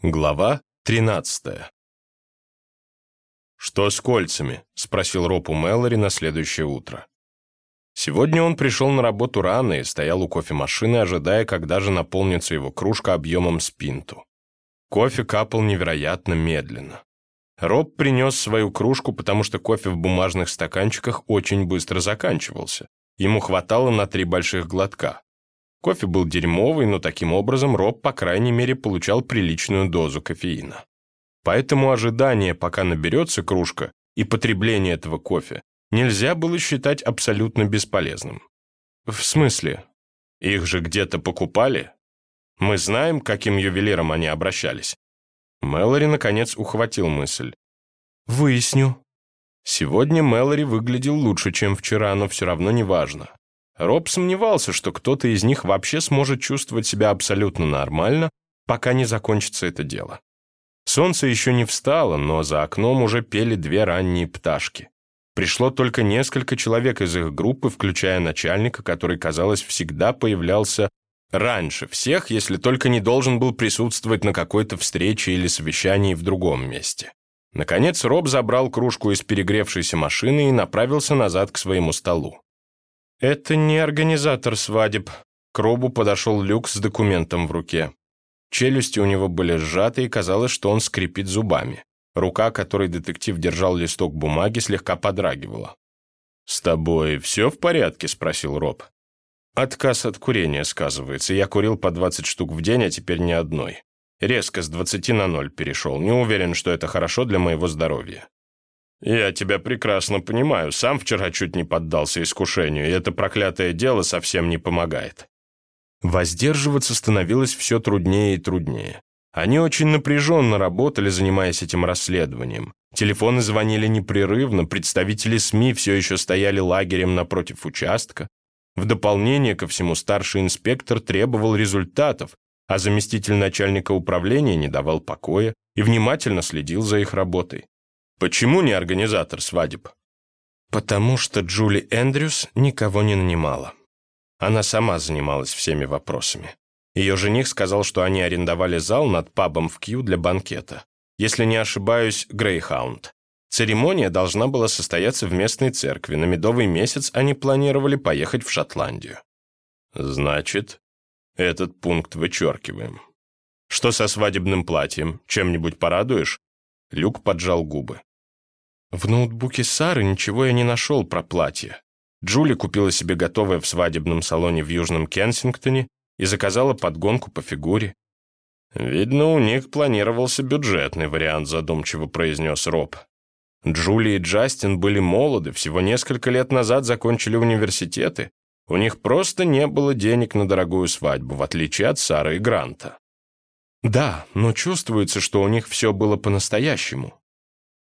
Глава 13 «Что с кольцами?» — спросил Роб у Мэлори на следующее утро. Сегодня он пришел на работу рано и стоял у кофемашины, ожидая, когда же наполнится его кружка объемом с пинту. Кофе капал невероятно медленно. Роб принес свою кружку, потому что кофе в бумажных стаканчиках очень быстро заканчивался. Ему хватало на три больших глотка. Кофе был дерьмовый, но таким образом Роб, по крайней мере, получал приличную дозу кофеина. Поэтому ожидание, пока наберется кружка, и потребление этого кофе нельзя было считать абсолютно бесполезным. В смысле? Их же где-то покупали? Мы знаем, каким ювелирам они обращались. Мэлори, наконец, ухватил мысль. «Выясню». Сегодня Мэлори выглядел лучше, чем вчера, но все равно не важно. Роб сомневался, что кто-то из них вообще сможет чувствовать себя абсолютно нормально, пока не закончится это дело. Солнце еще не встало, но за окном уже пели две ранние пташки. Пришло только несколько человек из их группы, включая начальника, который, казалось, всегда появлялся раньше всех, если только не должен был присутствовать на какой-то встрече или совещании в другом месте. Наконец Роб забрал кружку из перегревшейся машины и направился назад к своему столу. «Это не организатор свадеб». К Робу подошел Люк с документом в руке. Челюсти у него были сжаты, и казалось, что он скрипит зубами. Рука, которой детектив держал листок бумаги, слегка подрагивала. «С тобой все в порядке?» – спросил Роб. «Отказ от курения сказывается. Я курил по 20 штук в день, а теперь ни одной. Резко с 20 на 0 перешел. Не уверен, что это хорошо для моего здоровья». «Я тебя прекрасно понимаю. Сам вчера чуть не поддался искушению, и это проклятое дело совсем не помогает». Воздерживаться становилось все труднее и труднее. Они очень напряженно работали, занимаясь этим расследованием. Телефоны звонили непрерывно, представители СМИ все еще стояли лагерем напротив участка. В дополнение ко всему старший инспектор требовал результатов, а заместитель начальника управления не давал покоя и внимательно следил за их работой. Почему не организатор свадеб? Потому что Джули Эндрюс никого не нанимала. Она сама занималась всеми вопросами. Ее жених сказал, что они арендовали зал над пабом в Кью для банкета. Если не ошибаюсь, Грейхаунд. Церемония должна была состояться в местной церкви. На медовый месяц они планировали поехать в Шотландию. Значит, этот пункт вычеркиваем. Что со свадебным платьем? Чем-нибудь порадуешь? Люк поджал губы. В ноутбуке Сары ничего я не нашел про платье. Джули купила себе готовое в свадебном салоне в Южном Кенсингтоне и заказала подгонку по фигуре. «Видно, у них планировался бюджетный вариант», задумчиво произнес Роб. Джули и Джастин были молоды, всего несколько лет назад закончили университеты. У них просто не было денег на дорогую свадьбу, в отличие от Сары и Гранта. Да, но чувствуется, что у них все было по-настоящему.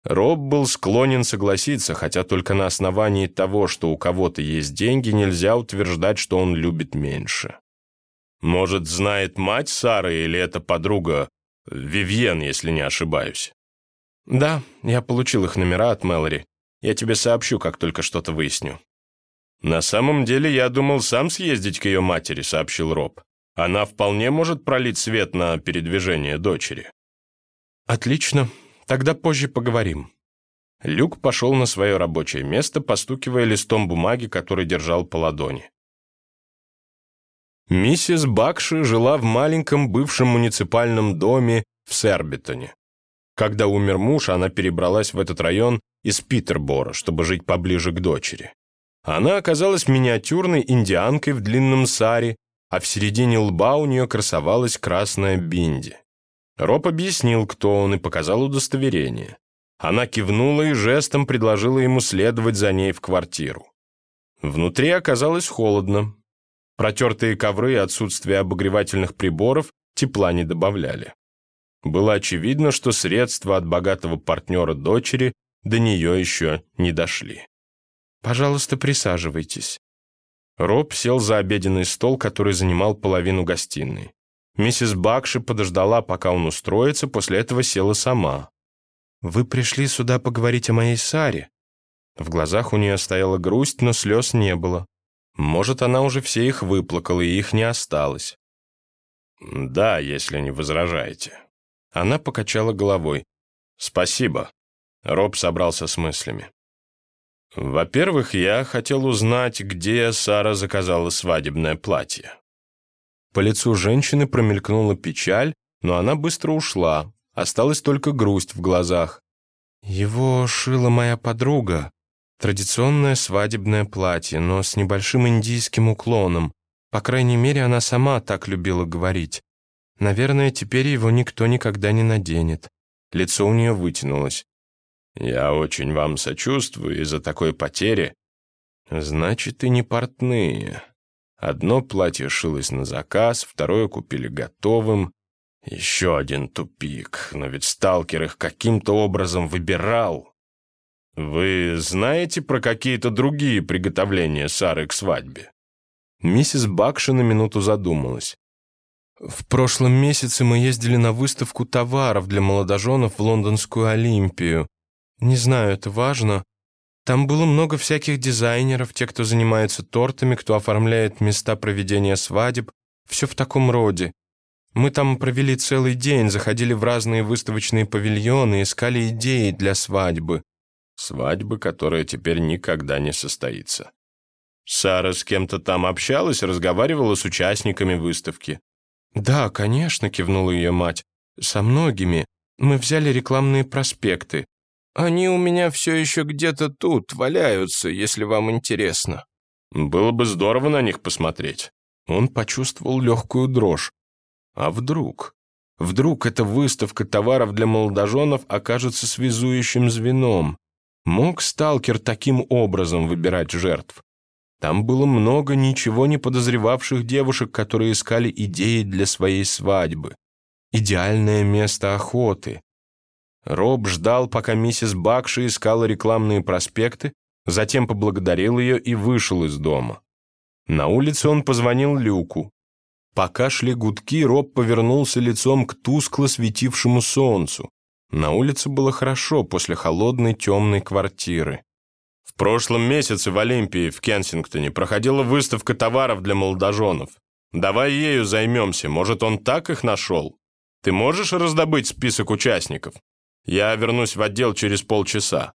Роб был склонен согласиться, хотя только на основании того, что у кого-то есть деньги, нельзя утверждать, что он любит меньше. Может, знает мать Сары или это подруга Вивьен, если не ошибаюсь? Да, я получил их номера от Мэлори. Я тебе сообщу, как только что-то выясню. На самом деле, я думал сам съездить к ее матери, сообщил Роб. Она вполне может пролить свет на передвижение дочери. Отлично, Тогда позже поговорим». Люк пошел на свое рабочее место, постукивая листом бумаги, который держал по ладони. Миссис Бакши жила в маленьком бывшем муниципальном доме в Сербитоне. Когда умер муж, она перебралась в этот район из Питербора, чтобы жить поближе к дочери. Она оказалась миниатюрной индианкой в длинном саре, а в середине лба у нее красовалась красная бинди. Роб объяснил, кто он, и показал удостоверение. Она кивнула и жестом предложила ему следовать за ней в квартиру. Внутри оказалось холодно. Протертые ковры и отсутствие обогревательных приборов тепла не добавляли. Было очевидно, что средства от богатого партнера дочери до нее еще не дошли. «Пожалуйста, присаживайтесь». Роб сел за обеденный стол, который занимал половину гостиной. Миссис Бакши подождала, пока он устроится, после этого села сама. «Вы пришли сюда поговорить о моей Саре?» В глазах у нее стояла грусть, но слез не было. Может, она уже все их выплакала, и их не осталось. «Да, если не возражаете». Она покачала головой. «Спасибо». Роб собрался с мыслями. «Во-первых, я хотел узнать, где Сара заказала свадебное платье». По лицу женщины промелькнула печаль, но она быстро ушла. Осталась только грусть в глазах. «Его шила моя подруга. Традиционное свадебное платье, но с небольшим индийским уклоном. По крайней мере, она сама так любила говорить. Наверное, теперь его никто никогда не наденет. Лицо у нее вытянулось. «Я очень вам сочувствую из-за такой потери». «Значит, и не портные. Одно платье шилось на заказ, второе купили готовым. Еще один тупик, но ведь сталкер их каким-то образом выбирал. Вы знаете про какие-то другие приготовления Сары к свадьбе?» Миссис Бакши на минуту задумалась. В прошлом месяце мы ездили на выставку товаров для молодоженов в лондонскую Олимпию. Не знаю, это важно. Там было много всяких дизайнеров, те, кто занимается тортами, кто оформляет места проведения свадеб, все в таком роде. Мы там провели целый день, заходили в разные выставочные павильоны, искали идеи для свадьбы. Свадьбы, которая теперь никогда не состоится. Сара с кем-то там общалась, разговаривала с участниками выставки. «Да, конечно», — кивнула ее мать. «Со многими. Мы взяли рекламные проспекты. Они у меня все еще где-то тут валяются, если вам интересно». «Было бы здорово на них посмотреть». Он почувствовал легкую дрожь. «А вдруг? Вдруг эта выставка товаров для молодоженов окажется связующим звеном? Мог сталкер таким образом выбирать жертв? Там было много ничего не подозревавших девушек, которые искали идеи для своей свадьбы. Идеальное место охоты. Роб ждал, пока миссис Бакши искала рекламные проспекты, затем поблагодарил ее и вышел из дома. На улице он позвонил Люку. Пока шли гудки, Роб повернулся лицом к тускло светившему солнцу. На улице было хорошо после холодной темной квартиры. В прошлом месяце в Олимпии в Кенсингтоне проходила выставка товаров для молодоженов. Давай ею займемся, может, он так их нашел? Ты можешь раздобыть список участников? Я вернусь в отдел через полчаса».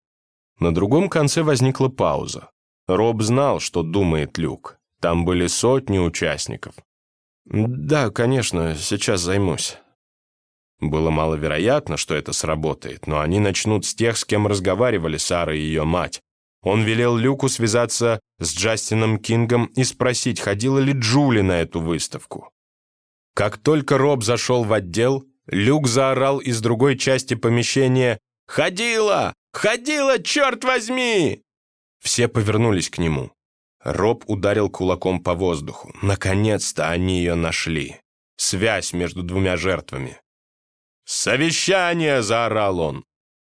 На другом конце возникла пауза. Роб знал, что думает Люк. Там были сотни участников. «Да, конечно, сейчас займусь». Было маловероятно, что это сработает, но они начнут с тех, с кем разговаривали Сара и ее мать, он велел Люку связаться с Джастином Кингом и спросить, ходила ли Джули на эту выставку. Как только Роб зашел в отдел, Люк заорал из другой части помещения «Ходила! Ходила, черт возьми!» Все повернулись к нему. Роб ударил кулаком по воздуху. Наконец-то они ее нашли. Связь между двумя жертвами. «Совещание!» — заорал он.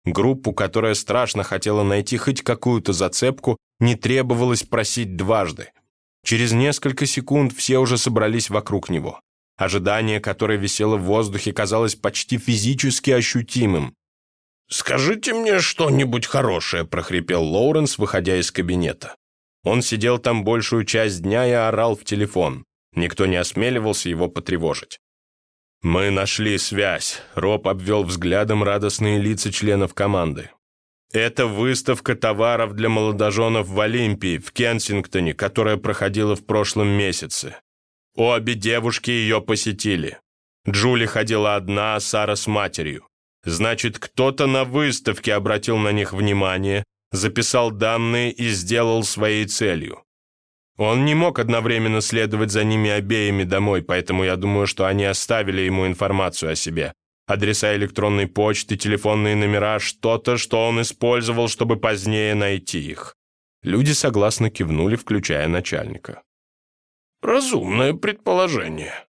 Группу, которая страшно хотела найти хоть какую-то зацепку, не требовалось просить дважды. Через несколько секунд все уже собрались вокруг него. Ожидание, которое висело в воздухе, казалось почти физически ощутимым. «Скажите мне что-нибудь хорошее», — прохрипел Лоуренс, выходя из кабинета. Он сидел там большую часть дня и орал в телефон. Никто не осмеливался его потревожить. «Мы нашли связь», — Роб обвел взглядом радостные лица членов команды. «Это выставка товаров для молодоженов в Олимпии, в Кенсингтоне, которая проходила в прошлом месяце. Обе девушки ее посетили. Джули ходила одна, а Сара с матерью. Значит, кто-то на выставке обратил на них внимание, записал данные и сделал своей целью. Он не мог одновременно следовать за ними обеими домой, поэтому я думаю, что они оставили ему информацию о себе. Адреса электронной почты, телефонные номера, что-то, что он использовал, чтобы позднее найти их. Люди согласно кивнули, включая начальника. «Разумное предположение»,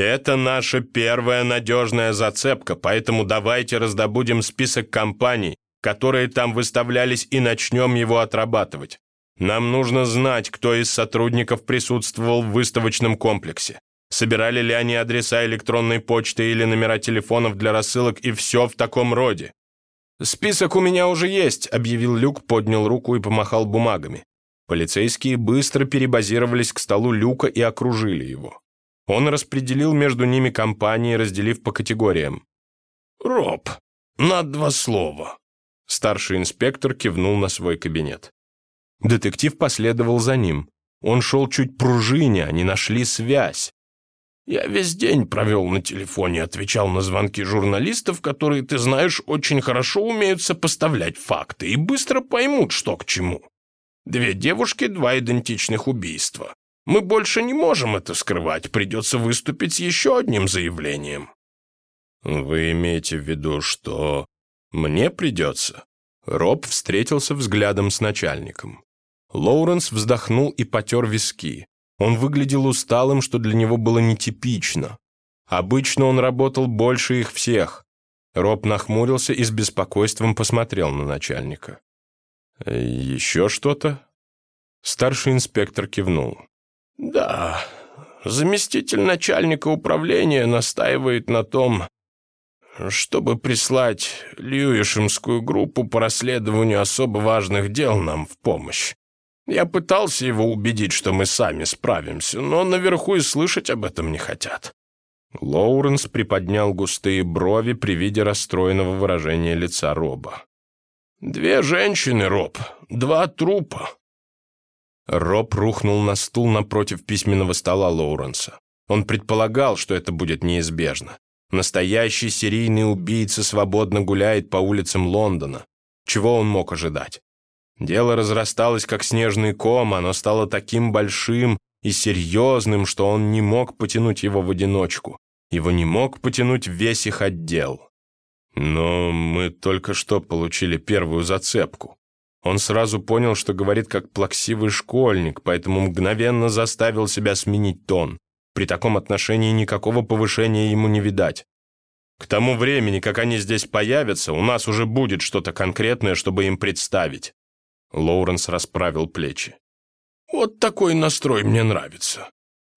это наша первая надежная зацепка, поэтому давайте раздобудем список компаний, которые там выставлялись, и начнем его отрабатывать. Нам нужно знать, кто из сотрудников присутствовал в выставочном комплексе. Собирали ли они адреса электронной почты или номера телефонов для рассылок и все в таком роде. «Список у меня уже есть», — объявил Люк, поднял руку и помахал бумагами. Полицейские быстро перебазировались к столу Люка и окружили его. Он распределил между ними компании, разделив по категориям. «Роб, на два слова». Старший инспектор кивнул на свой кабинет. Детектив последовал за ним. Он шел чуть пружине, они нашли связь. Я весь день провел на телефоне, отвечал на звонки журналистов, которые, ты знаешь, очень хорошо умеют сопоставлять факты и быстро поймут, что к чему. Две девушки, два идентичных убийства. Мы больше не можем это скрывать, придется выступить с еще одним заявлением». «Вы имеете в виду, что мне придется?» Роб встретился взглядом с начальником. Лоуренс вздохнул и потер виски. Он выглядел усталым, что для него было нетипично. Обычно он работал больше их всех. Роб нахмурился и с беспокойством посмотрел на начальника. «Еще что-то?» Старший инспектор кивнул. «Да, заместитель начальника управления настаивает на том, чтобы прислать Льюишемскую группу по расследованию особо важных дел нам в помощь. Я пытался его убедить, что мы сами справимся, но наверху и слышать об этом не хотят». Лоуренс приподнял густые брови при виде расстроенного выражения лица Роба. «Две женщины, Роб, два трупа». Роб рухнул на стул напротив письменного стола Лоуренса. Он предполагал, что это будет неизбежно. Настоящий серийный убийца свободно гуляет по улицам Лондона. Чего он мог ожидать? Дело разрасталось, как снежный ком, оно стало таким большим и серьезным, что он не мог потянуть его в одиночку. Его не мог потянуть весь их отдел. Но мы только что получили первую зацепку. Он сразу понял, что говорит как плаксивый школьник, поэтому мгновенно заставил себя сменить тон. При таком отношении никакого повышения ему не видать. К тому времени, как они здесь появятся, у нас уже будет что-то конкретное, чтобы им представить. Лоуренс расправил плечи. Вот такой настрой мне нравится.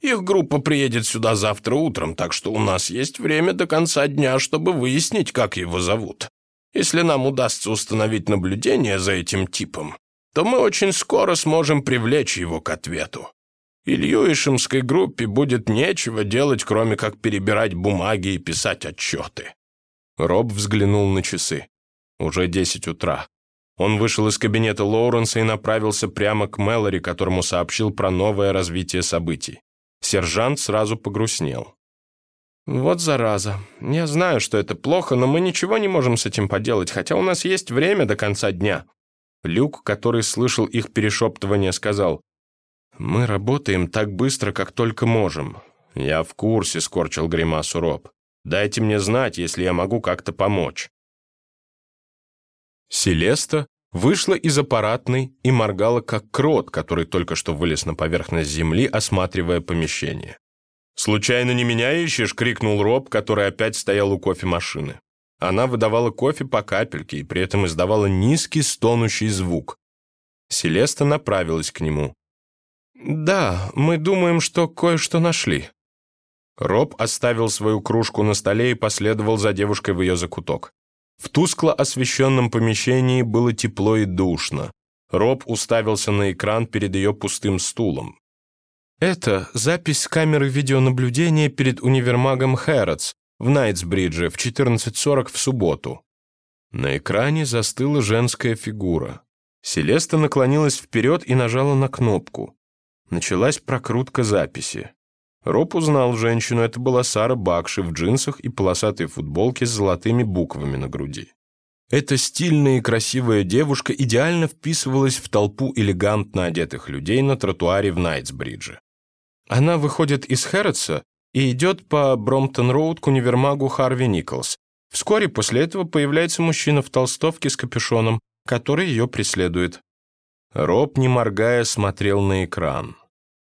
Их группа приедет сюда завтра утром, так что у нас есть время до конца дня, чтобы выяснить, как его зовут. Если нам удастся установить наблюдение за этим типом, то мы очень скоро сможем привлечь его к ответу. И Льюишемской группе будет нечего делать, кроме как перебирать бумаги и писать отчеты». Роб взглянул на часы. Уже десять утра. Он вышел из кабинета Лоуренса и направился прямо к Мэлори, которому сообщил про новое развитие событий. Сержант сразу погрустнел. «Вот зараза. Я знаю, что это плохо, но мы ничего не можем с этим поделать, хотя у нас есть время до конца дня». Люк, который слышал их перешептывание, сказал, «Мы работаем так быстро, как только можем». «Я в курсе», — скорчил гримасу Роб. «Дайте мне знать, если я могу как-то помочь». Селеста вышла из аппаратной и моргала, как крот, который только что вылез на поверхность земли, осматривая помещение. «Случайно не меня ищешь?» — крикнул Роб, который опять стоял у кофемашины. Она выдавала кофе по капельке и при этом издавала низкий стонущий звук. Селеста направилась к нему. «Да, мы думаем, что кое-что нашли». Роб оставил свою кружку на столе и последовал за девушкой в ее закуток. В тускло освещенном помещении было тепло и душно. Роб уставился на экран перед ее пустым стулом. Это запись камеры видеонаблюдения перед универмагом Хэротс в Найтсбридже в 14.40 в субботу. На экране застыла женская фигура. Селеста наклонилась вперед и нажала на кнопку. Началась прокрутка записи. Роб узнал женщину, это была Сара Бакши в джинсах и полосатой футболке с золотыми буквами на груди. Эта стильная и красивая девушка идеально вписывалась в толпу элегантно одетых людей на тротуаре в Найтсбридже. Она выходит из Хэрротса и идет по Бромптон-Роуд к универмагу Харви Николс. Вскоре после этого появляется мужчина в толстовке с капюшоном, который ее преследует. Роб, не моргая, смотрел на экран.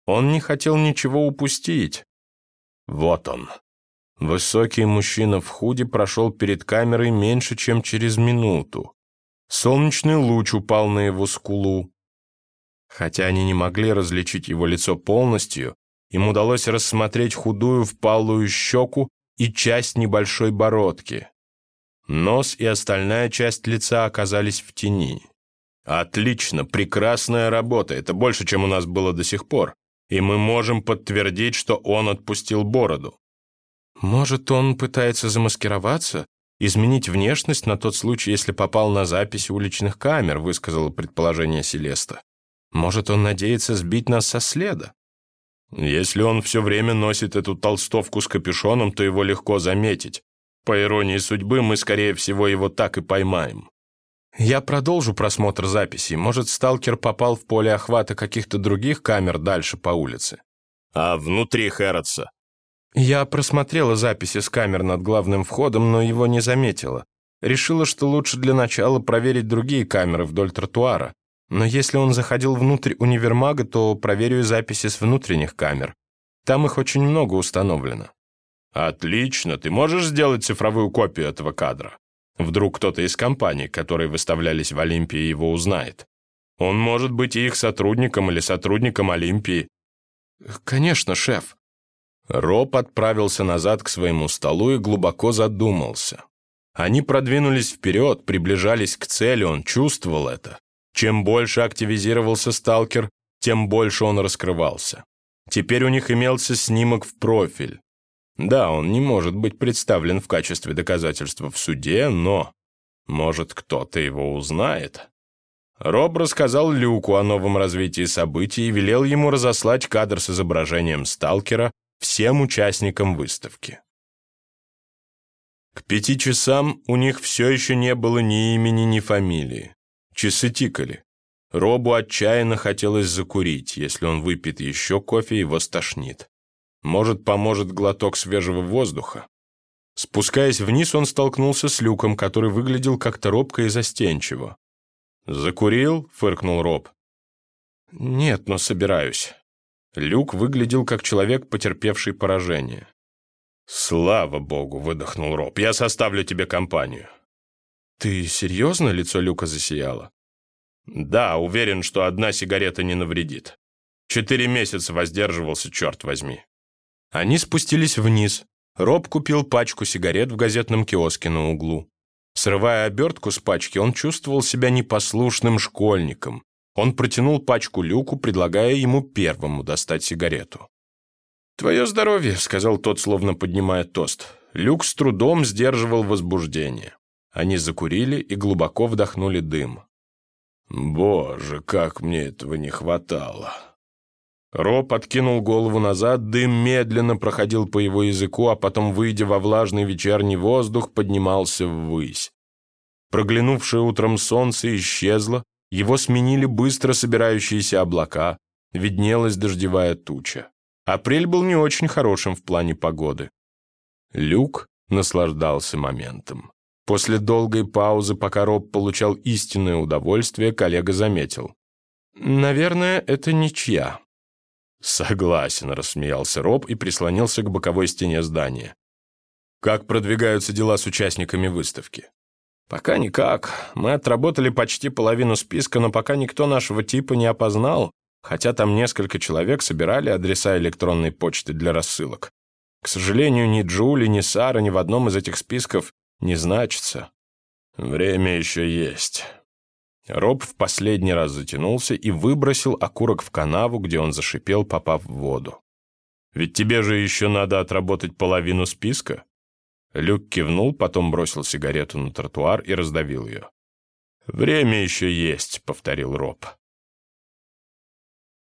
Он не хотел ничего упустить. Вот он. Высокий мужчина в худи прошел перед камерой меньше, чем через минуту. Солнечный луч упал на его скулу. Хотя они не могли различить его лицо полностью, им удалось рассмотреть худую впалую щеку и часть небольшой бородки. Нос и остальная часть лица оказались в тени. Отлично, прекрасная работа, это больше, чем у нас было до сих пор. И мы можем подтвердить, что он отпустил бороду. Может, он пытается замаскироваться? Изменить внешность на тот случай, если попал на записи уличных камер, высказала предположение Селеста. Может, он надеется сбить нас со следа? Если он все время носит эту толстовку с капюшоном, то его легко заметить. По иронии судьбы, мы, скорее всего, его так и поймаем. Я продолжу просмотр записей. Может, сталкер попал в поле охвата каких-то других камер дальше по улице. А внутри Хэротса? Я просмотрела записи с камер над главным входом, но его не заметила. Решила, что лучше для начала проверить другие камеры вдоль тротуара. Но если он заходил внутрь универмага, то проверю записи с внутренних камер. Там их очень много установлено. Отлично, ты можешь сделать цифровую копию этого кадра? Вдруг кто-то из компаний, которые выставлялись в Олимпии, его узнает. Он может быть и их сотрудником или сотрудником Олимпии. Конечно, шеф. Роб отправился назад к своему столу и глубоко задумался. Они продвинулись вперед, приближались к цели, он чувствовал это. Чем больше активизировался сталкер, тем больше он раскрывался. Теперь у них имелся снимок в профиль. Да, он не может быть представлен в качестве доказательства в суде, но, может, кто-то его узнает. Роб рассказал Люку о новом развитии событий и велел ему разослать кадр с изображением сталкера всем участникам выставки. К пяти часам у них все еще не было ни имени, ни фамилии. Часы тикали. Робу отчаянно хотелось закурить. Если он выпьет еще кофе, его стошнит. Может, поможет глоток свежего воздуха. Спускаясь вниз, он столкнулся с Люком, который выглядел как-то робко и застенчиво. «Закурил?» — фыркнул Роб. «Нет, но собираюсь». Люк выглядел как человек, потерпевший поражение. «Слава богу!» — выдохнул Роб. «Я составлю тебе компанию». «Ты серьезно?» — лицо Люка засияло. «Да, уверен, что одна сигарета не навредит. Четыре месяца воздерживался, черт возьми». Они спустились вниз. Роб купил пачку сигарет в газетном киоске на углу. Срывая обертку с пачки, он чувствовал себя непослушным школьником. Он протянул пачку Люку, предлагая ему первому достать сигарету. «Твое здоровье», — сказал тот, словно поднимая тост. Люк с трудом сдерживал возбуждение. Они закурили и глубоко вдохнули дым. «Боже, как мне этого не хватало!» Роб откинул голову назад, дым медленно проходил по его языку, а потом, выйдя во влажный вечерний воздух, поднимался ввысь. Проглянувшее утром солнце исчезло, его сменили быстро собирающиеся облака, виднелась дождевая туча. Апрель был не очень хорошим в плане погоды. Люк наслаждался моментом. После долгой паузы, пока Роб получал истинное удовольствие, коллега заметил. «Наверное, это ничья». «Согласен», — рассмеялся Роб и прислонился к боковой стене здания. «Как продвигаются дела с участниками выставки?» «Пока никак. Мы отработали почти половину списка, но пока никто нашего типа не опознал, хотя там несколько человек собирали адреса электронной почты для рассылок. К сожалению, ни Джули, ни Сара ни в одном из этих списков не значится. Время еще есть. Роб в последний раз затянулся и выбросил окурок в канаву, где он зашипел, попав в воду. «Ведь тебе же еще надо отработать половину списка?» Люк кивнул, потом бросил сигарету на тротуар и раздавил ее. «Время еще есть», — повторил Роб.